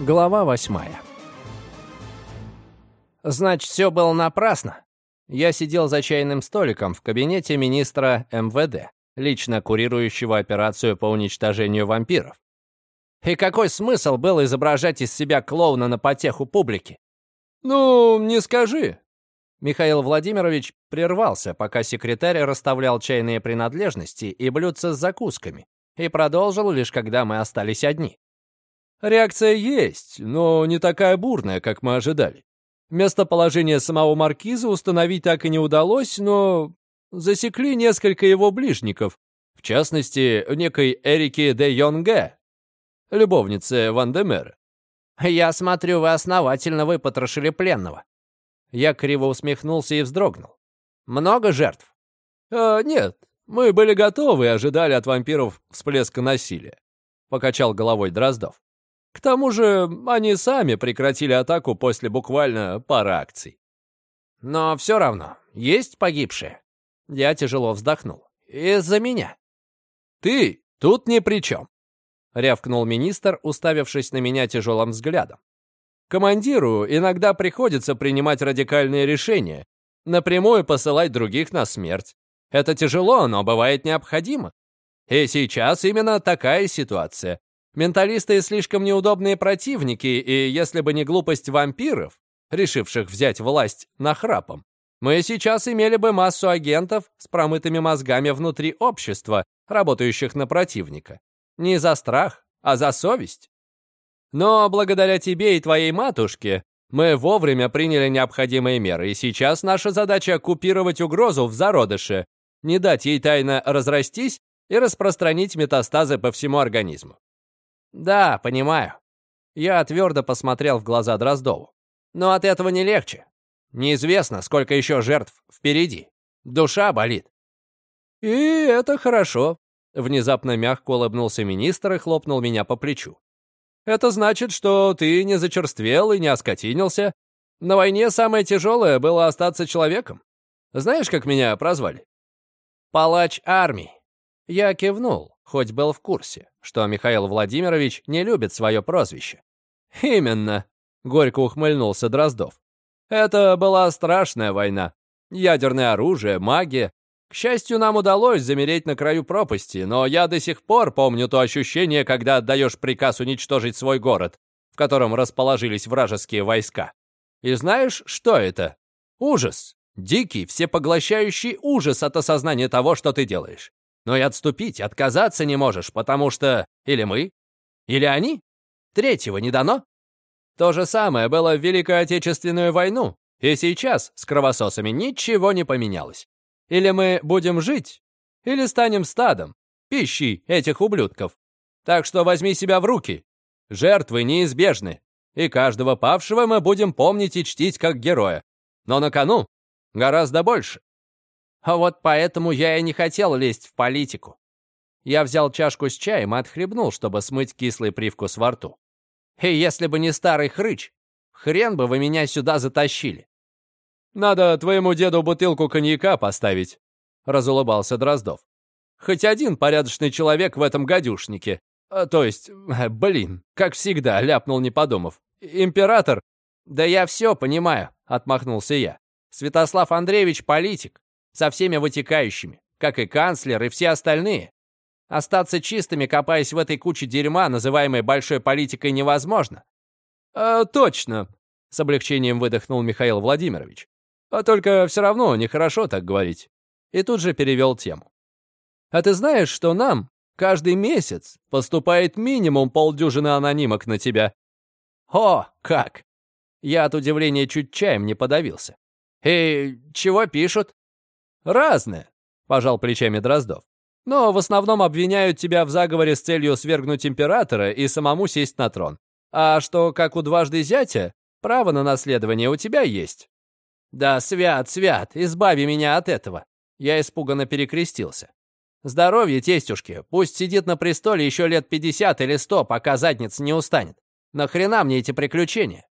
Глава восьмая. Значит, все было напрасно. Я сидел за чайным столиком в кабинете министра МВД, лично курирующего операцию по уничтожению вампиров. И какой смысл был изображать из себя клоуна на потеху публики? Ну, не скажи. Михаил Владимирович прервался, пока секретарь расставлял чайные принадлежности и блюдца с закусками, и продолжил лишь когда мы остались одни. Реакция есть, но не такая бурная, как мы ожидали. Местоположение самого маркиза установить так и не удалось, но засекли несколько его ближников, в частности, некой Эрики де Йонге, любовницы Ван де Мера. «Я смотрю, вы основательно выпотрошили пленного». Я криво усмехнулся и вздрогнул. «Много жертв?» а, «Нет, мы были готовы и ожидали от вампиров всплеска насилия», — покачал головой Дроздов. К тому же они сами прекратили атаку после буквально пары акций. Но все равно, есть погибшие. Я тяжело вздохнул. Из-за меня. Ты тут ни при чем. Рявкнул министр, уставившись на меня тяжелым взглядом. Командиру иногда приходится принимать радикальные решения, напрямую посылать других на смерть. Это тяжело, но бывает необходимо. И сейчас именно такая ситуация. Менталисты слишком неудобные противники, и если бы не глупость вампиров, решивших взять власть нахрапом, мы сейчас имели бы массу агентов с промытыми мозгами внутри общества, работающих на противника. Не за страх, а за совесть. Но благодаря тебе и твоей матушке мы вовремя приняли необходимые меры, и сейчас наша задача — купировать угрозу в зародыше, не дать ей тайно разрастись и распространить метастазы по всему организму. «Да, понимаю». Я твердо посмотрел в глаза Дроздову. «Но от этого не легче. Неизвестно, сколько еще жертв впереди. Душа болит». «И это хорошо», — внезапно мягко улыбнулся министр и хлопнул меня по плечу. «Это значит, что ты не зачерствел и не оскотинился. На войне самое тяжелое было остаться человеком. Знаешь, как меня прозвали?» «Палач армии». Я кивнул хоть был в курсе, что Михаил Владимирович не любит свое прозвище. «Именно», — горько ухмыльнулся Дроздов. «Это была страшная война. Ядерное оружие, магия. К счастью, нам удалось замереть на краю пропасти, но я до сих пор помню то ощущение, когда отдаешь приказ уничтожить свой город, в котором расположились вражеские войска. И знаешь, что это? Ужас. Дикий, всепоглощающий ужас от осознания того, что ты делаешь но и отступить, отказаться не можешь, потому что или мы, или они. Третьего не дано. То же самое было в Великую Отечественную войну, и сейчас с кровососами ничего не поменялось. Или мы будем жить, или станем стадом, пищей этих ублюдков. Так что возьми себя в руки. Жертвы неизбежны, и каждого павшего мы будем помнить и чтить как героя. Но на кону гораздо больше. А вот поэтому я и не хотел лезть в политику. Я взял чашку с чаем и отхлебнул, чтобы смыть кислый привкус во рту. И если бы не старый хрыч, хрен бы вы меня сюда затащили. «Надо твоему деду бутылку коньяка поставить», — разулыбался Дроздов. «Хоть один порядочный человек в этом гадюшнике. А, то есть, блин, как всегда, ляпнул не подумав. Император...» «Да я все понимаю», — отмахнулся я. «Святослав Андреевич политик со всеми вытекающими, как и канцлер и все остальные. Остаться чистыми, копаясь в этой куче дерьма, называемой большой политикой, невозможно. «А, точно», — с облегчением выдохнул Михаил Владимирович. «А только все равно нехорошо так говорить». И тут же перевел тему. «А ты знаешь, что нам каждый месяц поступает минимум полдюжины анонимок на тебя?» «О, как!» Я от удивления чуть чаем не подавился. «И чего пишут?» «Разное», — пожал плечами Дроздов. «Но в основном обвиняют тебя в заговоре с целью свергнуть императора и самому сесть на трон. А что, как у дважды зятя, право на наследование у тебя есть». «Да, свят, свят, избави меня от этого». Я испуганно перекрестился. «Здоровье, тестюшки, пусть сидит на престоле еще лет пятьдесят или сто, пока задница не устанет. Нахрена мне эти приключения?»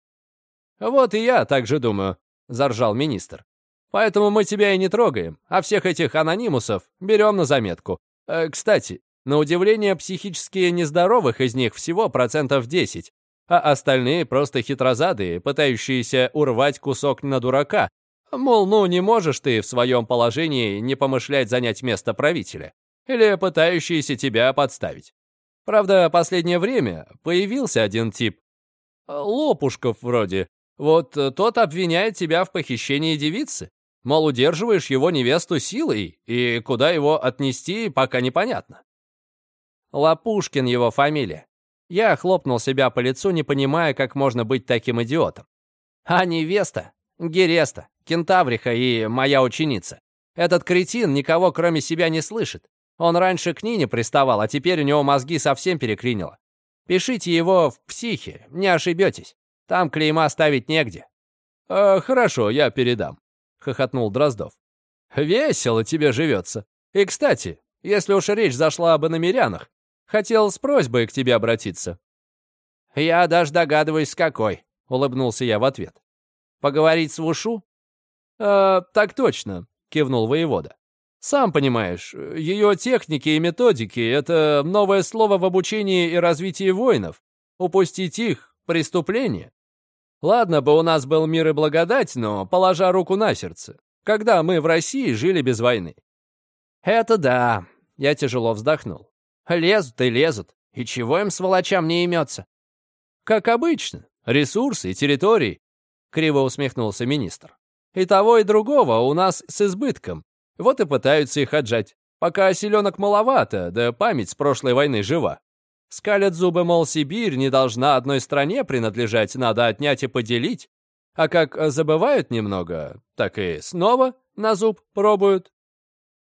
«Вот и я так же думаю», — заржал министр. Поэтому мы тебя и не трогаем, а всех этих анонимусов берем на заметку. Э, кстати, на удивление, психически нездоровых из них всего процентов 10. а остальные просто хитрозадые, пытающиеся урвать кусок на дурака. Мол, ну не можешь ты в своем положении не помышлять занять место правителя. Или пытающиеся тебя подставить. Правда, последнее время появился один тип. Лопушков вроде. Вот тот обвиняет тебя в похищении девицы. Мол, удерживаешь его невесту силой, и куда его отнести, пока непонятно. Лопушкин его фамилия. Я хлопнул себя по лицу, не понимая, как можно быть таким идиотом. А невеста — Гереста, кентавриха и моя ученица. Этот кретин никого кроме себя не слышит. Он раньше к Нине приставал, а теперь у него мозги совсем переклинило. Пишите его в психе, не ошибетесь. Там клейма ставить негде. «Э, «Хорошо, я передам», — хохотнул Дроздов. «Весело тебе живется. И, кстати, если уж речь зашла об иномерянах, хотел с просьбой к тебе обратиться». «Я даже догадываюсь, какой», — улыбнулся я в ответ. «Поговорить с Вушу?» «Э, «Так точно», — кивнул воевода. Сам понимаешь, ее техники и методики — это новое слово в обучении и развитии воинов. Упустить их — преступление. Ладно бы у нас был мир и благодать, но положа руку на сердце. Когда мы в России жили без войны? Это да, я тяжело вздохнул. Лезут и лезут. И чего им, сволочам, не имется? Как обычно, ресурсы и территории, криво усмехнулся министр. И того, и другого у нас с избытком. Вот и пытаются их отжать. Пока селенок маловато, да память с прошлой войны жива. Скалят зубы, мол, Сибирь не должна одной стране принадлежать, надо отнять и поделить. А как забывают немного, так и снова на зуб пробуют.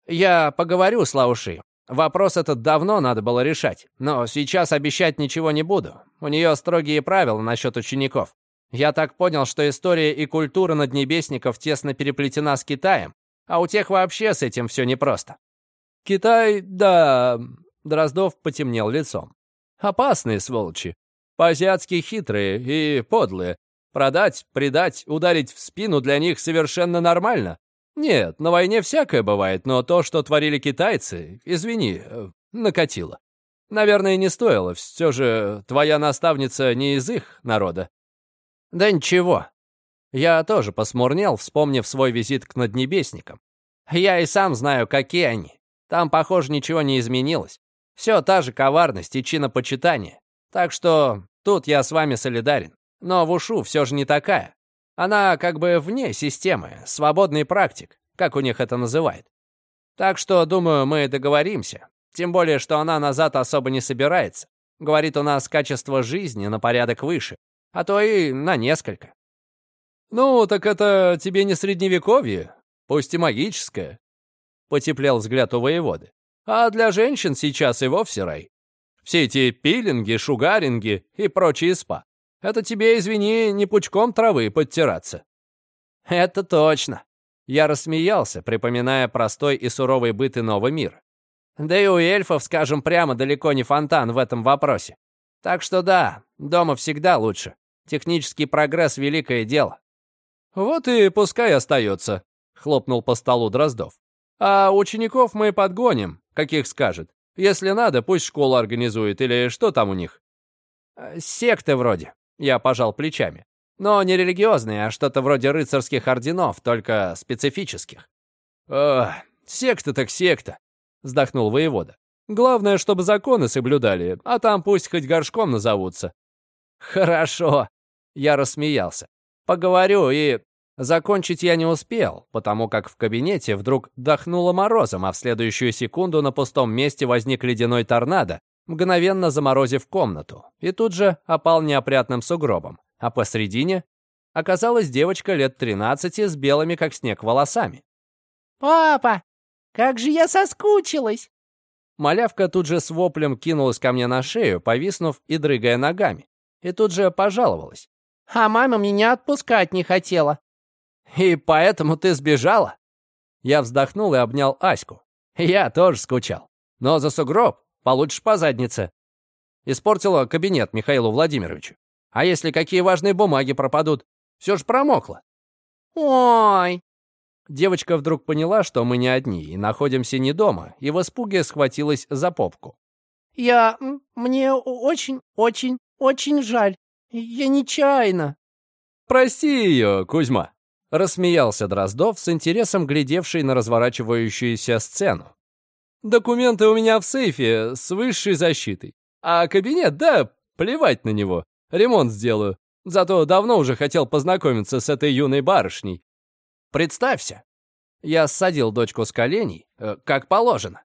Я поговорю с Лауши. Вопрос этот давно надо было решать, но сейчас обещать ничего не буду. У нее строгие правила насчет учеников. Я так понял, что история и культура наднебесников тесно переплетена с Китаем, а у тех вообще с этим все непросто. Китай, да... Дроздов потемнел лицом. Опасные сволочи. По-азиатски хитрые и подлые. Продать, предать, ударить в спину для них совершенно нормально. Нет, на войне всякое бывает, но то, что творили китайцы, извини, э, накатило. Наверное, не стоило. Все же твоя наставница не из их народа. Да ничего, я тоже посмурнел, вспомнив свой визит к наднебесникам. Я и сам знаю, какие они. Там, похоже, ничего не изменилось. Все та же коварность и чинопочитание. Так что тут я с вами солидарен. Но в ушу все же не такая. Она как бы вне системы, свободный практик, как у них это называют. Так что, думаю, мы договоримся. Тем более, что она назад особо не собирается. Говорит, у нас качество жизни на порядок выше, а то и на несколько. «Ну, так это тебе не средневековье, пусть и магическое», — потеплел взгляд у воеводы. «А для женщин сейчас и вовсе рай. Все эти пилинги, шугаринги и прочие спа. Это тебе, извини, не пучком травы подтираться». «Это точно», — я рассмеялся, припоминая простой и суровый быт иного мира. Да и у эльфов, скажем прямо, далеко не фонтан в этом вопросе. Так что да, дома всегда лучше. Технический прогресс — великое дело. «Вот и пускай остается», — хлопнул по столу Дроздов. «А учеников мы подгоним, каких скажет. Если надо, пусть школу организует, или что там у них?» «Э, «Секты вроде», — я пожал плечами. «Но не религиозные, а что-то вроде рыцарских орденов, только специфических». «Ох, секта так секта», — вздохнул воевода. «Главное, чтобы законы соблюдали, а там пусть хоть горшком назовутся». «Хорошо», — я рассмеялся. Поговорю и... Закончить я не успел, потому как в кабинете вдруг дохнуло морозом, а в следующую секунду на пустом месте возник ледяной торнадо, мгновенно заморозив комнату, и тут же опал неопрятным сугробом, а посредине оказалась девочка лет 13 с белыми как снег волосами. «Папа, как же я соскучилась!» Малявка тут же с воплем кинулась ко мне на шею, повиснув и дрыгая ногами, и тут же пожаловалась а мама меня отпускать не хотела». «И поэтому ты сбежала?» Я вздохнул и обнял Аську. Я тоже скучал. Но за сугроб получишь по заднице. Испортила кабинет Михаилу Владимировичу. А если какие важные бумаги пропадут? Все ж промокло. «Ой!» Девочка вдруг поняла, что мы не одни и находимся не дома, и в испуге схватилась за попку. «Я... мне очень, очень, очень жаль. Я нечаянно. Прости ее, Кузьма. Рассмеялся Дроздов с интересом глядевший на разворачивающуюся сцену. Документы у меня в сейфе с высшей защитой. А кабинет, да, плевать на него. Ремонт сделаю. Зато давно уже хотел познакомиться с этой юной барышней. Представься. Я ссадил дочку с коленей, э, как положено.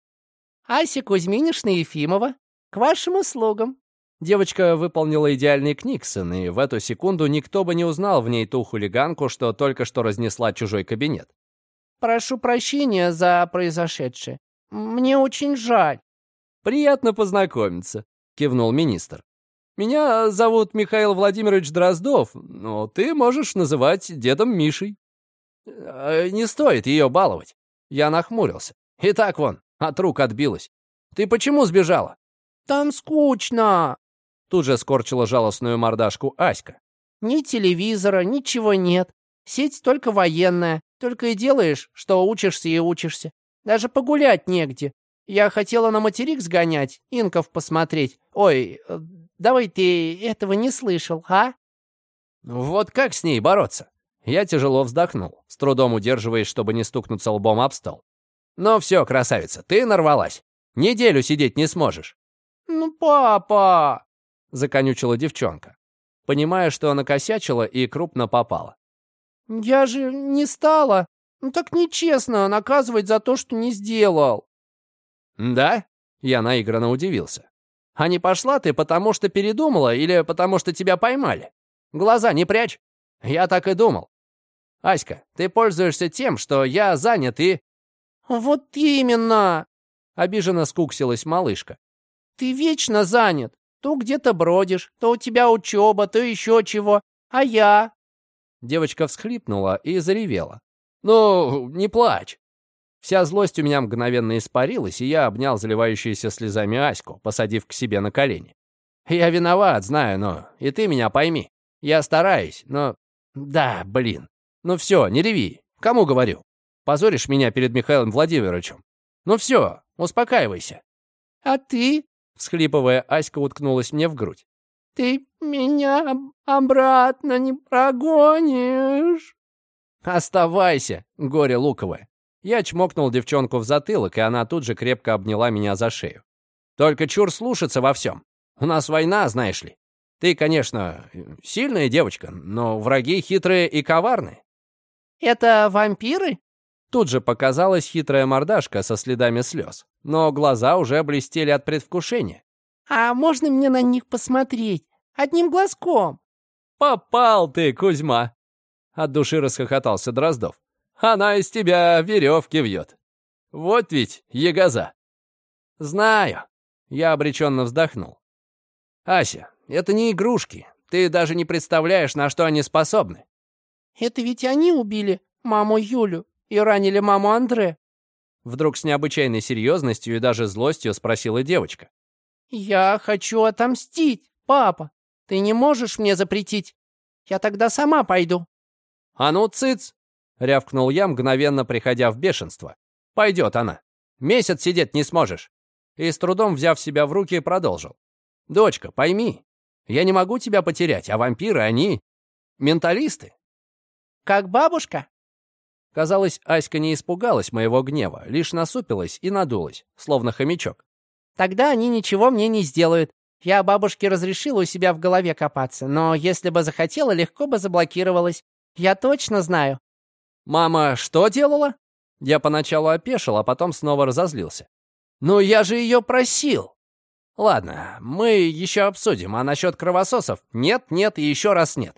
Ася Кузьминишна Ефимова, к вашим услугам. Девочка выполнила идеальный книксон, и в эту секунду никто бы не узнал в ней ту хулиганку, что только что разнесла чужой кабинет. «Прошу прощения за произошедшее. Мне очень жаль». «Приятно познакомиться», — кивнул министр. «Меня зовут Михаил Владимирович Дроздов, но ты можешь называть дедом Мишей». «Э, «Не стоит ее баловать». Я нахмурился. «И так вон, от рук отбилась. Ты почему сбежала?» «Там скучно», Тут же скорчила жалостную мордашку Аська. «Ни телевизора, ничего нет. Сеть только военная. Только и делаешь, что учишься и учишься. Даже погулять негде. Я хотела на материк сгонять, инков посмотреть. Ой, э, давай ты этого не слышал, а?» «Вот как с ней бороться?» Я тяжело вздохнул, с трудом удерживаясь, чтобы не стукнуться лбом об стол. «Ну все, красавица, ты нарвалась. Неделю сидеть не сможешь». «Ну, папа!» Законючила девчонка, понимая, что она косячила и крупно попала. «Я же не стала. Ну так нечестно наказывать за то, что не сделал». «Да?» — я наигранно удивился. «А не пошла ты, потому что передумала или потому что тебя поймали? Глаза не прячь. Я так и думал. Аська, ты пользуешься тем, что я занят и...» «Вот именно!» — обиженно скуксилась малышка. «Ты вечно занят. То где-то бродишь, то у тебя учеба, то еще чего. А я?» Девочка всхлипнула и заревела. «Ну, не плачь!» Вся злость у меня мгновенно испарилась, и я обнял заливающуюся слезами Аську, посадив к себе на колени. «Я виноват, знаю, но и ты меня пойми. Я стараюсь, но... Да, блин. Ну все, не реви. Кому говорю? Позоришь меня перед Михаилом Владимировичем. Ну все, успокаивайся». «А ты?» Всхлипывая, Аська уткнулась мне в грудь. «Ты меня обратно не прогонишь?» «Оставайся, горе луковое!» Я чмокнул девчонку в затылок, и она тут же крепко обняла меня за шею. «Только чур слушаться во всем. У нас война, знаешь ли. Ты, конечно, сильная девочка, но враги хитрые и коварные». «Это вампиры?» Тут же показалась хитрая мордашка со следами слез, но глаза уже блестели от предвкушения. «А можно мне на них посмотреть? Одним глазком?» «Попал ты, Кузьма!» От души расхохотался Дроздов. «Она из тебя веревки вьет. Вот ведь ягоза!» «Знаю!» Я обреченно вздохнул. «Ася, это не игрушки. Ты даже не представляешь, на что они способны». «Это ведь они убили маму Юлю и ранили маму Андре?» Вдруг с необычайной серьезностью и даже злостью спросила девочка. «Я хочу отомстить, папа. Ты не можешь мне запретить. Я тогда сама пойду». «А ну, цыц!» — рявкнул я, мгновенно приходя в бешенство. «Пойдет она. Месяц сидеть не сможешь». И с трудом, взяв себя в руки, продолжил. «Дочка, пойми, я не могу тебя потерять, а вампиры, они менталисты». «Как бабушка?» Казалось, Аська не испугалась моего гнева, лишь насупилась и надулась, словно хомячок. «Тогда они ничего мне не сделают. Я бабушке разрешила у себя в голове копаться, но если бы захотела, легко бы заблокировалась. Я точно знаю». «Мама что делала?» Я поначалу опешил, а потом снова разозлился. «Ну я же ее просил!» «Ладно, мы еще обсудим, а насчет кровососов нет, нет и еще раз нет».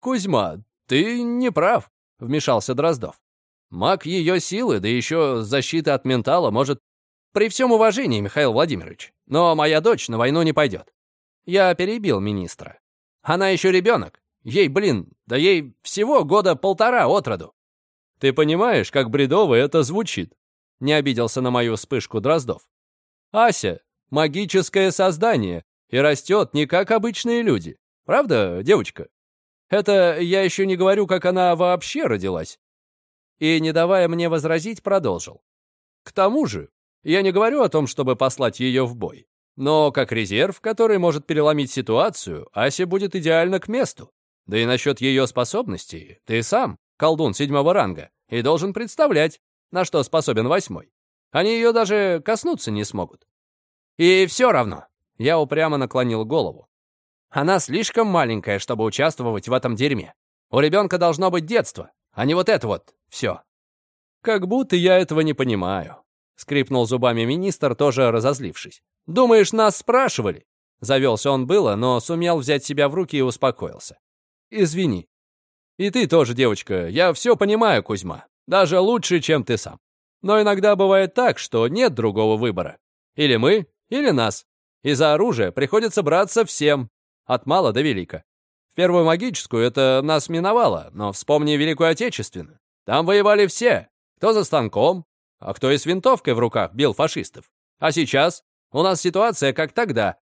«Кузьма, ты не прав», вмешался Дроздов. Маг ее силы, да еще защита от ментала может... При всем уважении, Михаил Владимирович, но моя дочь на войну не пойдет. Я перебил министра. Она еще ребенок. Ей, блин, да ей всего года полтора от роду. Ты понимаешь, как бредово это звучит? Не обиделся на мою вспышку Дроздов. Ася — магическое создание и растет не как обычные люди. Правда, девочка? Это я еще не говорю, как она вообще родилась. И, не давая мне возразить, продолжил. К тому же, я не говорю о том, чтобы послать ее в бой. Но как резерв, который может переломить ситуацию, Ася будет идеально к месту. Да и насчет ее способностей, ты сам, колдун седьмого ранга, и должен представлять, на что способен восьмой. Они ее даже коснуться не смогут. И все равно, я упрямо наклонил голову. Она слишком маленькая, чтобы участвовать в этом дерьме. У ребенка должно быть детство, а не вот это вот все. Как будто я этого не понимаю. Скрипнул зубами министр, тоже разозлившись. «Думаешь, нас спрашивали?» Завелся он было, но сумел взять себя в руки и успокоился. «Извини. И ты тоже, девочка. Я все понимаю, Кузьма. Даже лучше, чем ты сам. Но иногда бывает так, что нет другого выбора. Или мы, или нас. И за оружие приходится браться всем, от мала до велика. В первую магическую это нас миновало, но вспомни Великую Отечественную. Там воевали все. Кто за станком, а кто и с винтовкой в руках бил фашистов. А сейчас у нас ситуация как тогда.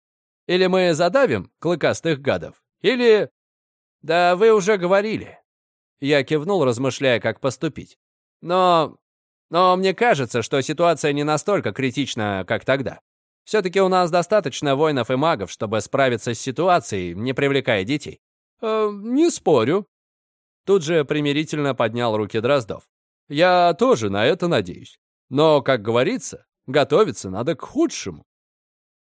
Или мы задавим клыкастых гадов, или... Да вы уже говорили. Я кивнул, размышляя, как поступить. Но... Но мне кажется, что ситуация не настолько критична, как тогда. Все-таки у нас достаточно воинов и магов, чтобы справиться с ситуацией, не привлекая детей. Э, не спорю. Тут же примирительно поднял руки Дроздов. Я тоже на это надеюсь. Но, как говорится, готовиться надо к худшему.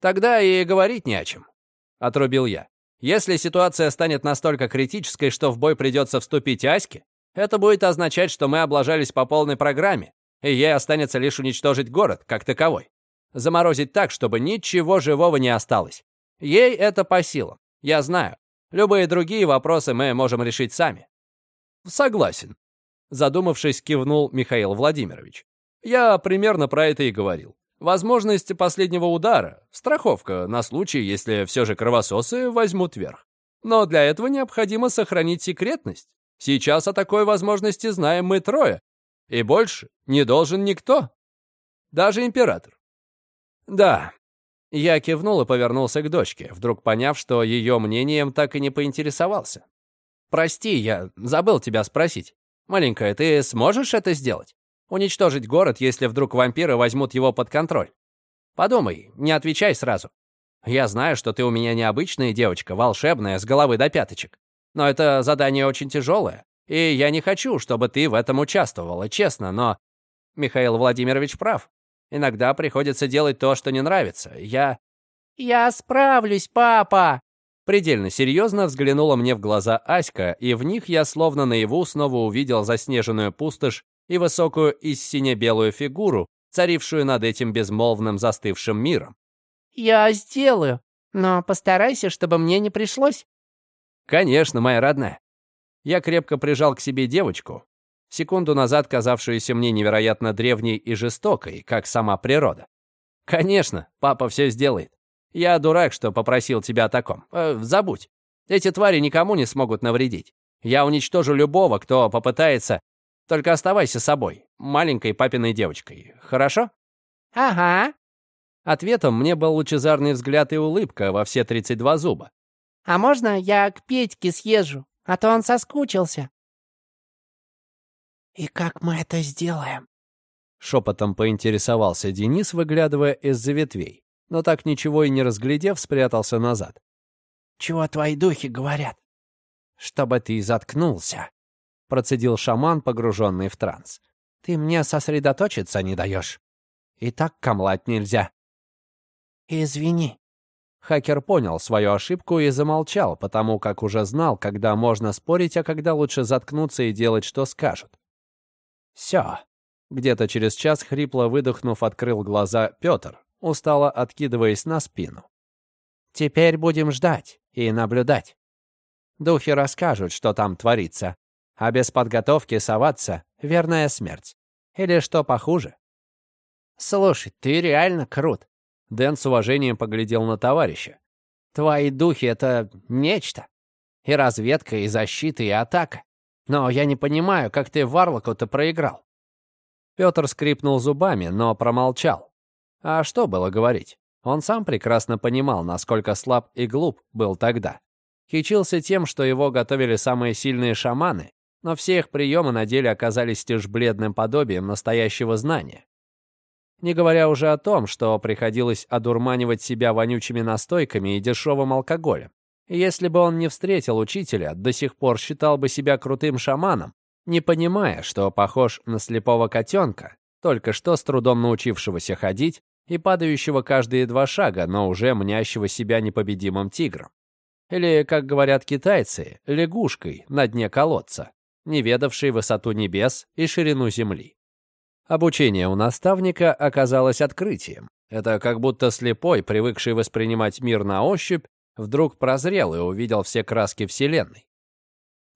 Тогда и говорить не о чем, — отрубил я. Если ситуация станет настолько критической, что в бой придется вступить Аське, это будет означать, что мы облажались по полной программе, и ей останется лишь уничтожить город, как таковой. Заморозить так, чтобы ничего живого не осталось. Ей это по силам, я знаю. Любые другие вопросы мы можем решить сами. Согласен. Задумавшись, кивнул Михаил Владимирович. Я примерно про это и говорил. Возможность последнего удара, страховка на случай, если все же кровососы возьмут верх. Но для этого необходимо сохранить секретность. Сейчас о такой возможности знаем мы трое. И больше не должен никто. Даже император. Да. Я кивнул и повернулся к дочке, вдруг поняв, что ее мнением так и не поинтересовался. «Прости, я забыл тебя спросить. Маленькая, ты сможешь это сделать?» уничтожить город, если вдруг вампиры возьмут его под контроль. Подумай, не отвечай сразу. Я знаю, что ты у меня необычная девочка, волшебная, с головы до пяточек. Но это задание очень тяжелое, и я не хочу, чтобы ты в этом участвовала, честно, но... Михаил Владимирович прав. Иногда приходится делать то, что не нравится. Я... «Я справлюсь, папа!» Предельно серьезно взглянула мне в глаза Аська, и в них я словно наяву снова увидел заснеженную пустошь и высокую и сине-белую фигуру, царившую над этим безмолвным застывшим миром. «Я сделаю, но постарайся, чтобы мне не пришлось». «Конечно, моя родная». Я крепко прижал к себе девочку, секунду назад казавшуюся мне невероятно древней и жестокой, как сама природа. «Конечно, папа все сделает. Я дурак, что попросил тебя о таком. Э, забудь. Эти твари никому не смогут навредить. Я уничтожу любого, кто попытается только оставайся собой, маленькой папиной девочкой, хорошо?» «Ага». Ответом мне был лучезарный взгляд и улыбка во все 32 зуба. «А можно я к Петьке съезжу? А то он соскучился». «И как мы это сделаем?» Шепотом поинтересовался Денис, выглядывая из-за ветвей, но так ничего и не разглядев, спрятался назад. «Чего твои духи говорят?» «Чтобы ты заткнулся», процедил шаман, погруженный в транс. «Ты мне сосредоточиться не даешь. И так камлать нельзя». «Извини». Хакер понял свою ошибку и замолчал, потому как уже знал, когда можно спорить, а когда лучше заткнуться и делать, что скажут. «Все». Где-то через час, хрипло выдохнув, открыл глаза Петр, устало откидываясь на спину. «Теперь будем ждать и наблюдать. Духи расскажут, что там творится, а без подготовки соваться — верная смерть. Или что похуже. «Слушай, ты реально крут!» Дэн с уважением поглядел на товарища. «Твои духи — это нечто. И разведка, и защита, и атака. Но я не понимаю, как ты Варлоку-то проиграл». Петр скрипнул зубами, но промолчал. А что было говорить? Он сам прекрасно понимал, насколько слаб и глуп был тогда. Кичился тем, что его готовили самые сильные шаманы, но все их приемы на деле оказались лишь бледным подобием настоящего знания. Не говоря уже о том, что приходилось одурманивать себя вонючими настойками и дешевым алкоголем. Если бы он не встретил учителя, до сих пор считал бы себя крутым шаманом, не понимая, что похож на слепого котенка, только что с трудом научившегося ходить и падающего каждые два шага, но уже мнящего себя непобедимым тигром. Или, как говорят китайцы, лягушкой на дне колодца, не ведавшей высоту небес и ширину земли. Обучение у наставника оказалось открытием. Это как будто слепой, привыкший воспринимать мир на ощупь, вдруг прозрел и увидел все краски Вселенной.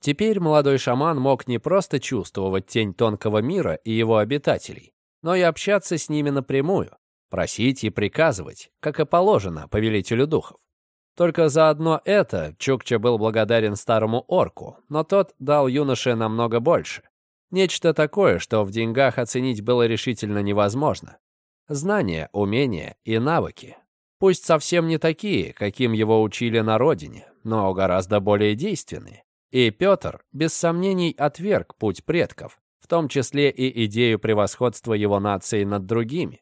Теперь молодой шаман мог не просто чувствовать тень тонкого мира и его обитателей, но и общаться с ними напрямую, просить и приказывать, как и положено повелителю духов. Только за одно это Чукча был благодарен старому орку, но тот дал юноше намного больше. Нечто такое, что в деньгах оценить было решительно невозможно. Знания, умения и навыки. Пусть совсем не такие, каким его учили на родине, но гораздо более действенные. И Петр, без сомнений, отверг путь предков, в том числе и идею превосходства его нации над другими.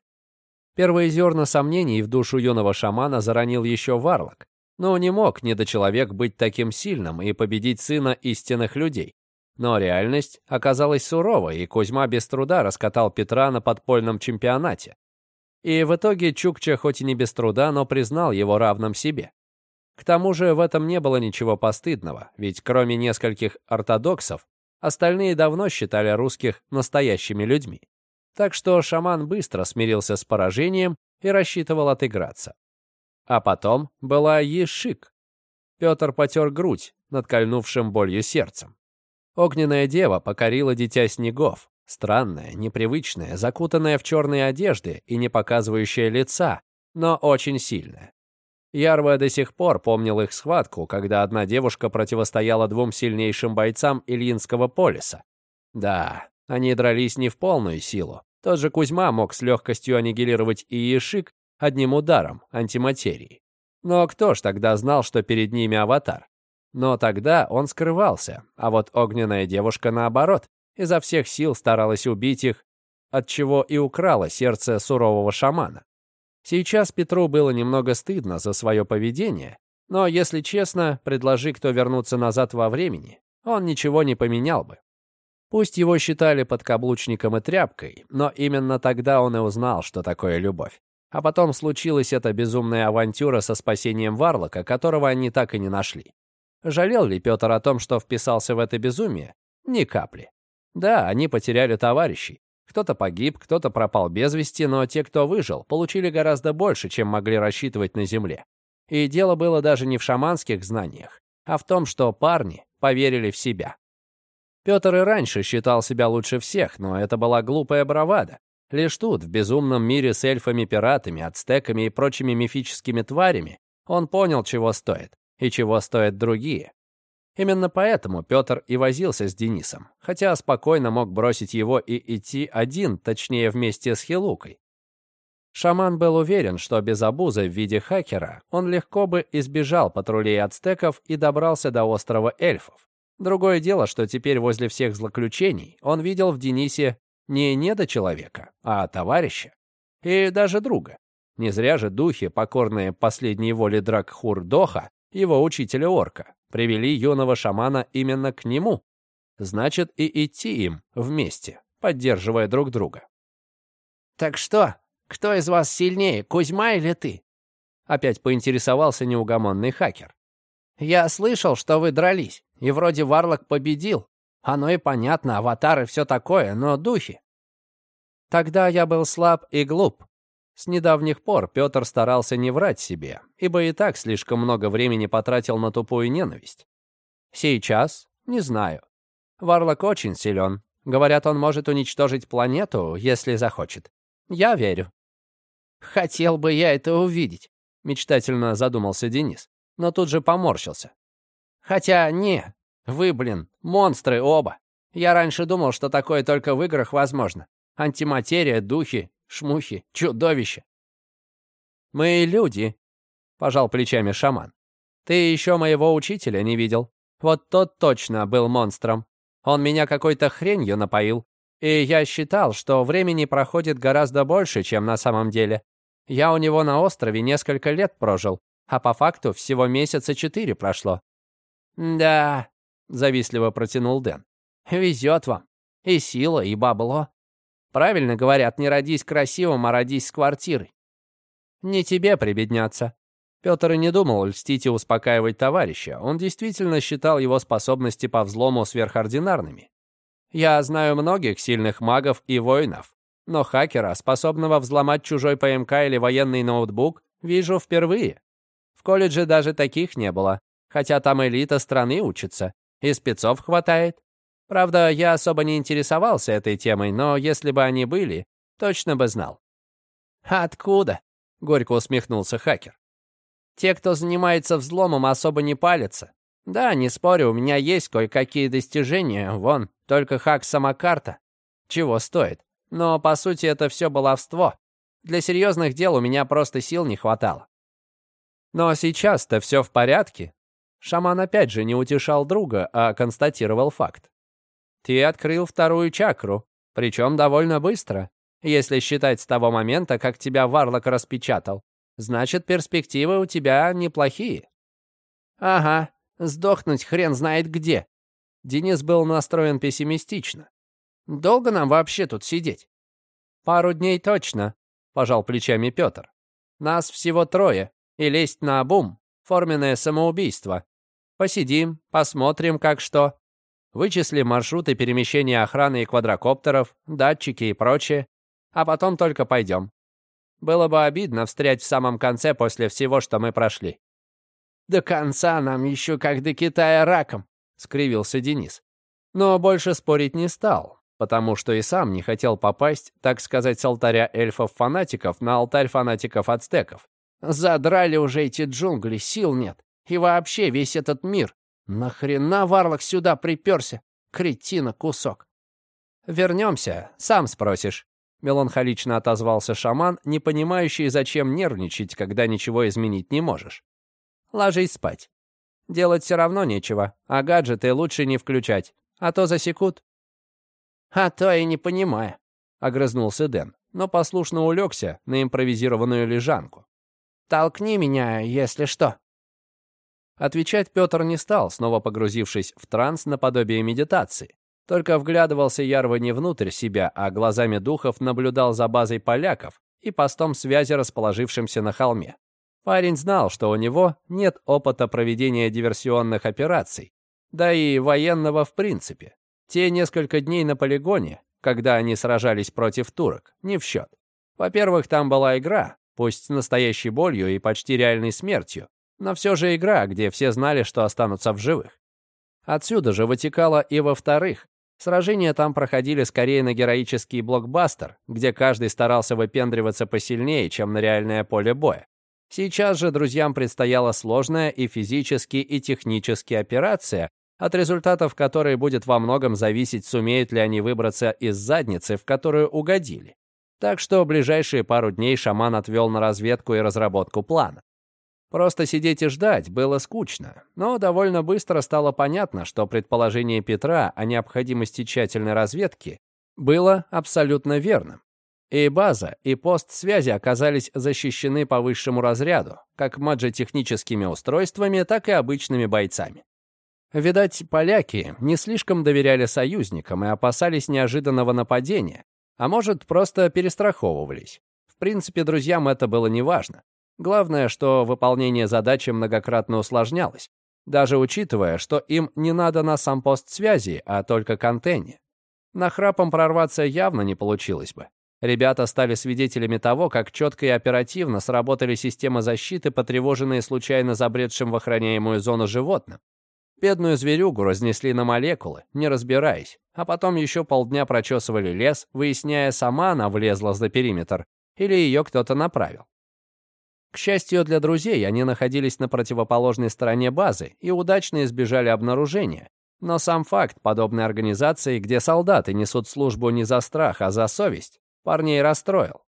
Первые зерна сомнений в душу юного шамана заронил еще Варлок, но не мог недочеловек быть таким сильным и победить сына истинных людей. Но реальность оказалась суровой, и Кузьма без труда раскатал Петра на подпольном чемпионате. И в итоге Чукча хоть и не без труда, но признал его равным себе. К тому же в этом не было ничего постыдного, ведь кроме нескольких ортодоксов, остальные давно считали русских настоящими людьми. Так что шаман быстро смирился с поражением и рассчитывал отыграться. А потом была Ешик. Петр потер грудь над кольнувшим болью сердцем. Огненная дева покорила дитя снегов, странная, непривычная, закутанная в черные одежды и не показывающая лица, но очень сильная. Ярва до сих пор помнил их схватку, когда одна девушка противостояла двум сильнейшим бойцам Ильинского полиса. Да, они дрались не в полную силу. Тот же Кузьма мог с легкостью аннигилировать и Ешик одним ударом антиматерии. Но кто ж тогда знал, что перед ними аватар? Но тогда он скрывался, а вот огненная девушка, наоборот, изо всех сил старалась убить их, от чего и украла сердце сурового шамана. Сейчас Петру было немного стыдно за свое поведение, но, если честно, предложи кто вернуться назад во времени, он ничего не поменял бы. Пусть его считали подкаблучником и тряпкой, но именно тогда он и узнал, что такое любовь. А потом случилась эта безумная авантюра со спасением Варлока, которого они так и не нашли. Жалел ли Петр о том, что вписался в это безумие? Ни капли. Да, они потеряли товарищей. Кто-то погиб, кто-то пропал без вести, но те, кто выжил, получили гораздо больше, чем могли рассчитывать на земле. И дело было даже не в шаманских знаниях, а в том, что парни поверили в себя. Петр и раньше считал себя лучше всех, но это была глупая бравада. Лишь тут, в безумном мире с эльфами-пиратами, ацтеками и прочими мифическими тварями, он понял, чего стоит и чего стоят другие. Именно поэтому Петр и возился с Денисом, хотя спокойно мог бросить его и идти один, точнее вместе с Хилукой. Шаман был уверен, что без обузы в виде хакера он легко бы избежал патрулей ацтеков и добрался до острова эльфов. Другое дело, что теперь возле всех злоключений он видел в Денисе не недочеловека, а товарища. И даже друга. Не зря же духи, покорные последней воле Дракхур-Доха, его учителя-орка, привели юного шамана именно к нему. Значит, и идти им вместе, поддерживая друг друга. «Так что, кто из вас сильнее, Кузьма или ты?» Опять поинтересовался неугомонный хакер. «Я слышал, что вы дрались. И вроде Варлок победил. Оно и понятно, аватары все такое, но духи. Тогда я был слаб и глуп. С недавних пор Петр старался не врать себе, ибо и так слишком много времени потратил на тупую ненависть. Сейчас не знаю. Варлок очень силен. Говорят, он может уничтожить планету, если захочет. Я верю. Хотел бы я это увидеть, мечтательно задумался Денис, но тут же поморщился. Хотя не, вы, блин, монстры оба. Я раньше думал, что такое только в играх возможно. Антиматерия, духи, шмухи, чудовища. Мы люди, пожал плечами шаман. Ты еще моего учителя не видел. Вот тот точно был монстром. Он меня какой-то хренью напоил. И я считал, что времени проходит гораздо больше, чем на самом деле. Я у него на острове несколько лет прожил, а по факту всего месяца четыре прошло». «Да», — завистливо протянул Дэн. «Везет вам. И сила, и бабло. Правильно говорят, не родись красивым, а родись с квартирой». «Не тебе прибедняться». Петр и не думал льстить и успокаивать товарища. Он действительно считал его способности по взлому сверхординарными. Я знаю многих сильных магов и воинов, но хакера, способного взломать чужой ПМК или военный ноутбук, вижу впервые. В колледже даже таких не было, хотя там элита страны учится, и спецов хватает. Правда, я особо не интересовался этой темой, но если бы они были, точно бы знал. «Откуда?» — горько усмехнулся хакер. «Те, кто занимается взломом, особо не палятся. Да, не спорю, у меня есть кое-какие достижения, вон, только хак самокарта. Чего стоит? Но, по сути, это все баловство. Для серьезных дел у меня просто сил не хватало. Но сейчас-то все в порядке. Шаман опять же не утешал друга, а констатировал факт. Ты открыл вторую чакру, причем довольно быстро. Если считать с того момента, как тебя Варлок распечатал, значит, перспективы у тебя неплохие. Ага, сдохнуть хрен знает где. Денис был настроен пессимистично. Долго нам вообще тут сидеть? Пару дней точно, пожал плечами Петр. Нас всего трое, и лезть на бум — форменное самоубийство. Посидим, посмотрим, как что. Вычислим маршруты перемещения охраны и квадрокоптеров, датчики и прочее, а потом только пойдем. Было бы обидно встрять в самом конце после всего, что мы прошли. «До конца нам еще как до Китая раком», — скривился Денис. Но больше спорить не стал, потому что и сам не хотел попасть, так сказать, с алтаря эльфов-фанатиков на алтарь фанатиков-ацтеков. «Задрали уже эти джунгли, сил нет. И вообще весь этот мир. Нахрена Варлок сюда приперся? Кретина кусок. Вернемся, сам спросишь. Меланхолично отозвался шаман, не понимающий, зачем нервничать, когда ничего изменить не можешь. Ложись спать. Делать все равно нечего, а гаджеты лучше не включать, а то засекут. А то и не понимаю, огрызнулся Дэн, но послушно улегся на импровизированную лежанку. Толкни меня, если что. Отвечать Петр не стал, снова погрузившись в транс наподобие медитации. Только вглядывался Ярво не внутрь себя, а глазами духов наблюдал за базой поляков и постом связи, расположившимся на холме. Парень знал, что у него нет опыта проведения диверсионных операций, да и военного в принципе. Те несколько дней на полигоне, когда они сражались против турок, не в счет. Во-первых, там была игра, пусть с настоящей болью и почти реальной смертью, но все же игра, где все знали, что останутся в живых. Отсюда же вытекало и во-вторых, сражения там проходили скорее на героический блокбастер, где каждый старался выпендриваться посильнее, чем на реальное поле боя. Сейчас же друзьям предстояла сложная и физически, и технически операция, от результатов которой будет во многом зависеть, сумеют ли они выбраться из задницы, в которую угодили. Так что ближайшие пару дней шаман отвел на разведку и разработку плана. Просто сидеть и ждать было скучно, но довольно быстро стало понятно, что предположение Петра о необходимости тщательной разведки было абсолютно верным. И база, и пост связи оказались защищены по высшему разряду, как маджетехническими устройствами, так и обычными бойцами. Видать, поляки не слишком доверяли союзникам и опасались неожиданного нападения, а может, просто перестраховывались. В принципе, друзьям это было неважно. Главное, что выполнение задачи многократно усложнялось, даже учитывая, что им не надо на сам пост связи, а только к антенне. Нахрапом прорваться явно не получилось бы. Ребята стали свидетелями того, как четко и оперативно сработали системы защиты, потревоженные случайно забредшим в охраняемую зону животным. Бедную зверюгу разнесли на молекулы, не разбираясь, а потом еще полдня прочесывали лес, выясняя, сама она влезла за периметр или ее кто-то направил. К счастью для друзей, они находились на противоположной стороне базы и удачно избежали обнаружения. Но сам факт подобной организации, где солдаты несут службу не за страх, а за совесть, парней расстроил.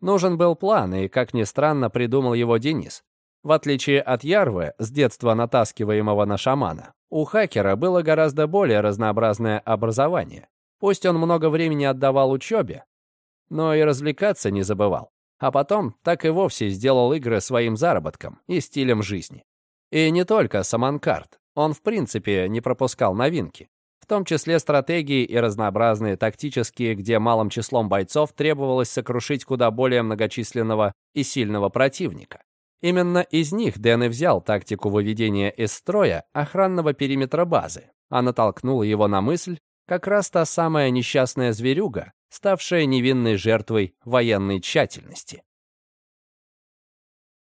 Нужен был план, и, как ни странно, придумал его Денис. В отличие от Ярвы, с детства натаскиваемого на шамана, у хакера было гораздо более разнообразное образование. Пусть он много времени отдавал учебе, но и развлекаться не забывал. А потом так и вовсе сделал игры своим заработком и стилем жизни. И не только Саманкарт. Он в принципе не пропускал новинки. В том числе стратегии и разнообразные тактические, где малым числом бойцов требовалось сокрушить куда более многочисленного и сильного противника. Именно из них Дэн и взял тактику выведения из строя охранного периметра базы, а натолкнула его на мысль как раз та самая несчастная зверюга, ставшая невинной жертвой военной тщательности.